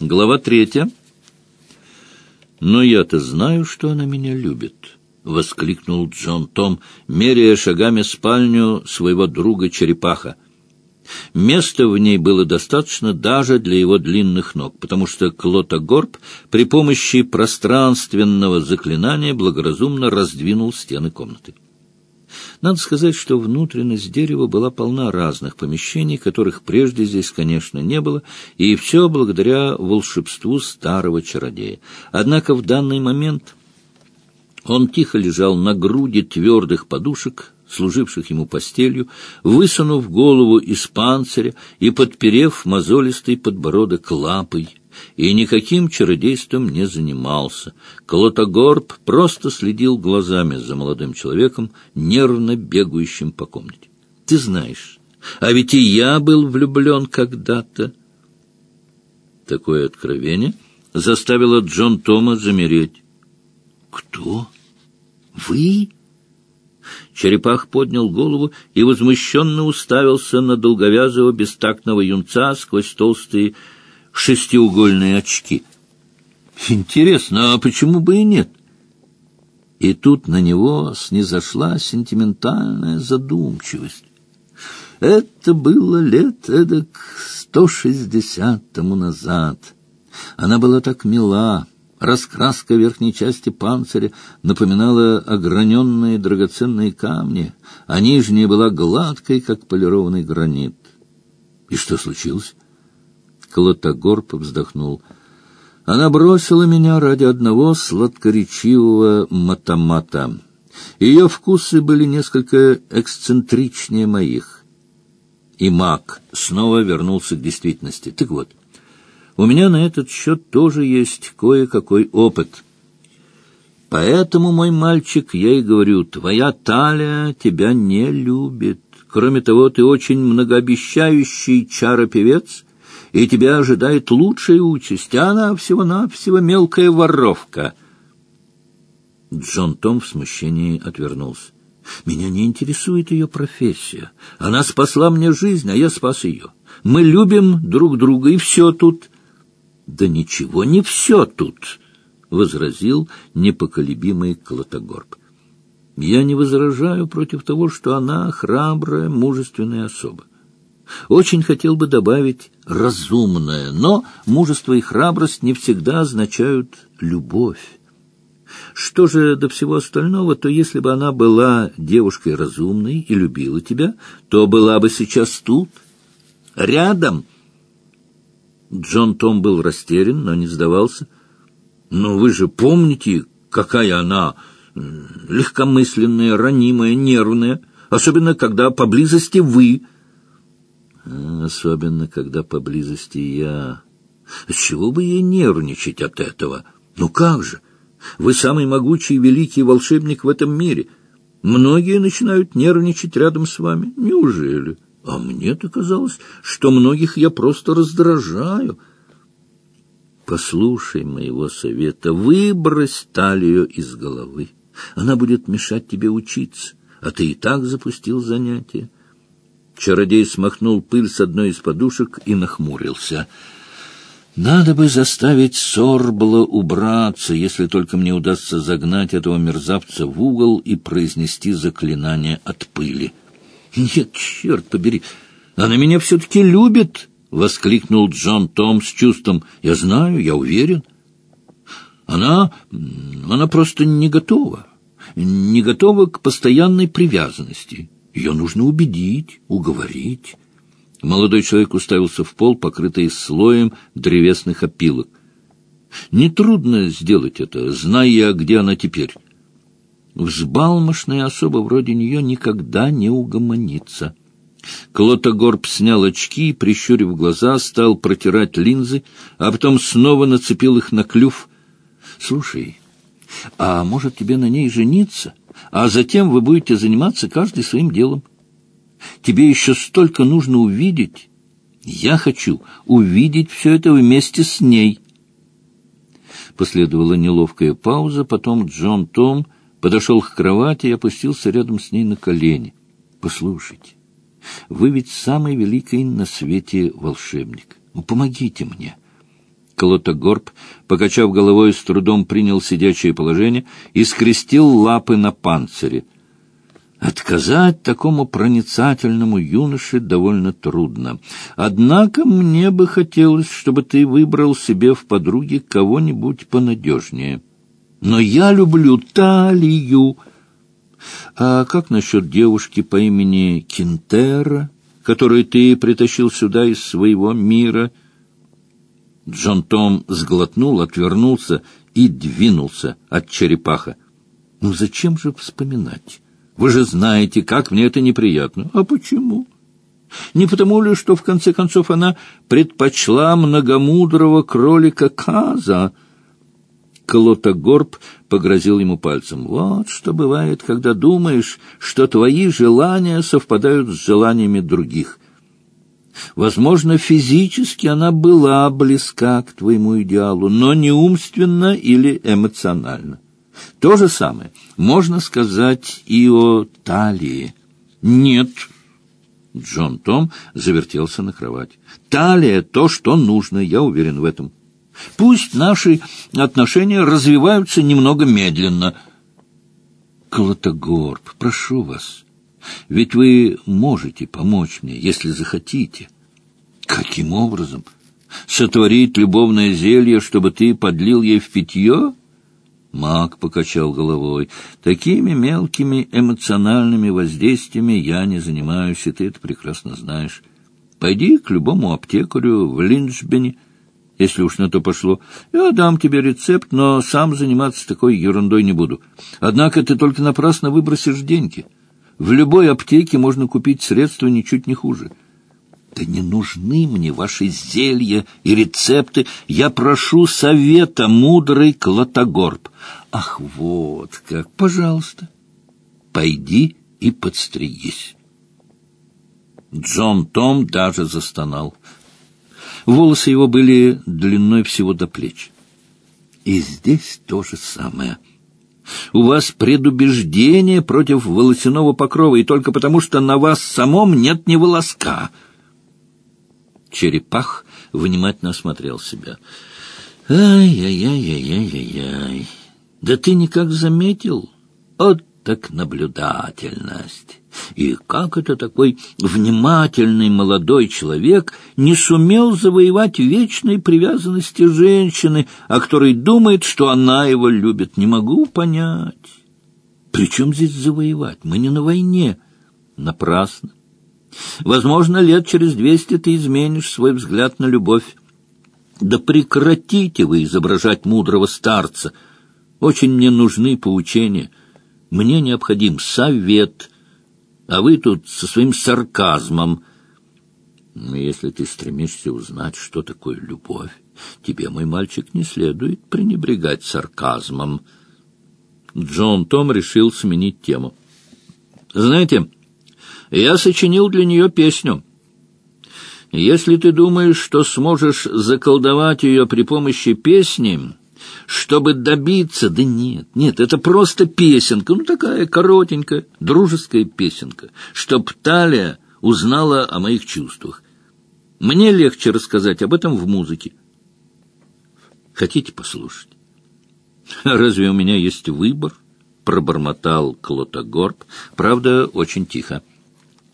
Глава третья. «Но я-то знаю, что она меня любит», — воскликнул Джон Том, меряя шагами спальню своего друга Черепаха. Места в ней было достаточно даже для его длинных ног, потому что Клотогорб при помощи пространственного заклинания благоразумно раздвинул стены комнаты. Надо сказать, что внутренность дерева была полна разных помещений, которых прежде здесь, конечно, не было, и все благодаря волшебству старого чародея. Однако в данный момент он тихо лежал на груди твердых подушек, служивших ему постелью, высунув голову из панциря и подперев мозолистый подбородок лапой и никаким чародейством не занимался. Колотогорб просто следил глазами за молодым человеком, нервно бегающим по комнате. «Ты знаешь, а ведь и я был влюблен когда-то». Такое откровение заставило Джон Тома замереть. «Кто? Вы?» Черепах поднял голову и возмущенно уставился на долговязого бестактного юнца сквозь толстые шестиугольные очки. Интересно, а почему бы и нет? И тут на него снизошла сентиментальная задумчивость. Это было лет эдак сто шестьдесят тому назад. Она была так мила, Раскраска верхней части панциря напоминала ограненные драгоценные камни, а нижняя была гладкой, как полированный гранит. И что случилось? Клотогорб вздохнул. Она бросила меня ради одного сладкоречивого матомата. Ее вкусы были несколько эксцентричнее моих. И маг снова вернулся к действительности. Так вот, у меня на этот счет тоже есть кое-какой опыт. Поэтому, мой мальчик, я и говорю, твоя талия тебя не любит. Кроме того, ты очень многообещающий чаропевец, и тебя ожидает лучшая участь, а она всего-навсего мелкая воровка. Джон Том в смущении отвернулся. Меня не интересует ее профессия. Она спасла мне жизнь, а я спас ее. Мы любим друг друга, и все тут. Да ничего не все тут, — возразил непоколебимый Клотогорб. Я не возражаю против того, что она храбрая, мужественная особа. Очень хотел бы добавить «разумная», но мужество и храбрость не всегда означают «любовь». Что же до всего остального, то если бы она была девушкой разумной и любила тебя, то была бы сейчас тут, рядом. Джон Том был растерян, но не сдавался. «Но вы же помните, какая она легкомысленная, ранимая, нервная, особенно когда поблизости вы...» Особенно, когда поблизости я. Чего бы ей нервничать от этого? Ну как же? Вы самый могучий и великий волшебник в этом мире. Многие начинают нервничать рядом с вами. Неужели? А мне-то казалось, что многих я просто раздражаю. Послушай моего совета, выбрось талию из головы. Она будет мешать тебе учиться, а ты и так запустил занятия. Чародей смахнул пыль с одной из подушек и нахмурился. «Надо бы заставить Сорбла убраться, если только мне удастся загнать этого мерзавца в угол и произнести заклинание от пыли». «Нет, черт побери, она меня все-таки любит!» — воскликнул Джон Том с чувством. «Я знаю, я уверен. Она... она просто не готова. Не готова к постоянной привязанности». Ее нужно убедить, уговорить. Молодой человек уставился в пол, покрытый слоем древесных опилок. Нетрудно сделать это, зная, где она теперь. Взбалмошная особа вроде нее никогда не угомонится. Клотогорб снял очки и, прищурив глаза, стал протирать линзы, а потом снова нацепил их на клюв. — Слушай, а может тебе на ней жениться? — а затем вы будете заниматься каждый своим делом. Тебе еще столько нужно увидеть. Я хочу увидеть все это вместе с ней. Последовала неловкая пауза, потом Джон Том подошел к кровати и опустился рядом с ней на колени. «Послушайте, вы ведь самый великий на свете волшебник. Ну, помогите мне». Клотогорб, покачав головой, с трудом принял сидячее положение и скрестил лапы на панцире. Отказать такому проницательному юноше довольно трудно. Однако мне бы хотелось, чтобы ты выбрал себе в подруге кого-нибудь понадежнее. Но я люблю талию. А как насчет девушки по имени Кинтера, которую ты притащил сюда из своего мира — Джон Том сглотнул, отвернулся и двинулся от черепаха. «Ну зачем же вспоминать? Вы же знаете, как мне это неприятно. А почему? Не потому ли, что в конце концов она предпочла многомудрого кролика Каза?» Клотогорб погрозил ему пальцем. «Вот что бывает, когда думаешь, что твои желания совпадают с желаниями других». Возможно, физически она была близка к твоему идеалу, но не умственно или эмоционально. То же самое можно сказать и о талии. Нет. Джон Том завертелся на кровать. Талия — то, что нужно, я уверен в этом. Пусть наши отношения развиваются немного медленно. Клотогорб, прошу вас, ведь вы можете помочь мне, если захотите. Каким образом? Сотворить любовное зелье, чтобы ты подлил ей в питье? Маг покачал головой. Такими мелкими эмоциональными воздействиями я не занимаюсь, и ты это прекрасно знаешь. Пойди к любому аптекарю в Линчбене, если уж на то пошло. Я дам тебе рецепт, но сам заниматься такой ерундой не буду. Однако ты только напрасно выбросишь деньги. В любой аптеке можно купить средства ничуть не хуже. Да не нужны мне ваши зелья и рецепты. Я прошу совета, мудрый Клотогорб. Ах, вот как! Пожалуйста, пойди и подстригись. Джон Том даже застонал. Волосы его были длиной всего до плеч. И здесь то же самое. У вас предубеждение против волосяного покрова, и только потому, что на вас самом нет ни волоска — Черепах внимательно осмотрел себя. «Ай-яй-яй-яй-яй-яй! Да ты никак заметил? Вот так наблюдательность! И как это такой внимательный молодой человек не сумел завоевать вечной привязанности женщины, о которой думает, что она его любит? Не могу понять. Причем здесь завоевать? Мы не на войне. Напрасно. Возможно, лет через двести ты изменишь свой взгляд на любовь. Да прекратите вы изображать мудрого старца. Очень мне нужны поучения. Мне необходим совет, а вы тут со своим сарказмом. Но если ты стремишься узнать, что такое любовь, тебе, мой мальчик, не следует пренебрегать сарказмом. Джон Том решил сменить тему. Знаете, я сочинил для нее песню. Если ты думаешь, что сможешь заколдовать ее при помощи песни, чтобы добиться... Да нет, нет, это просто песенка, ну такая коротенькая, дружеская песенка, чтоб Талия узнала о моих чувствах. Мне легче рассказать об этом в музыке. Хотите послушать? Разве у меня есть выбор? Пробормотал Клотогорб, правда, очень тихо. —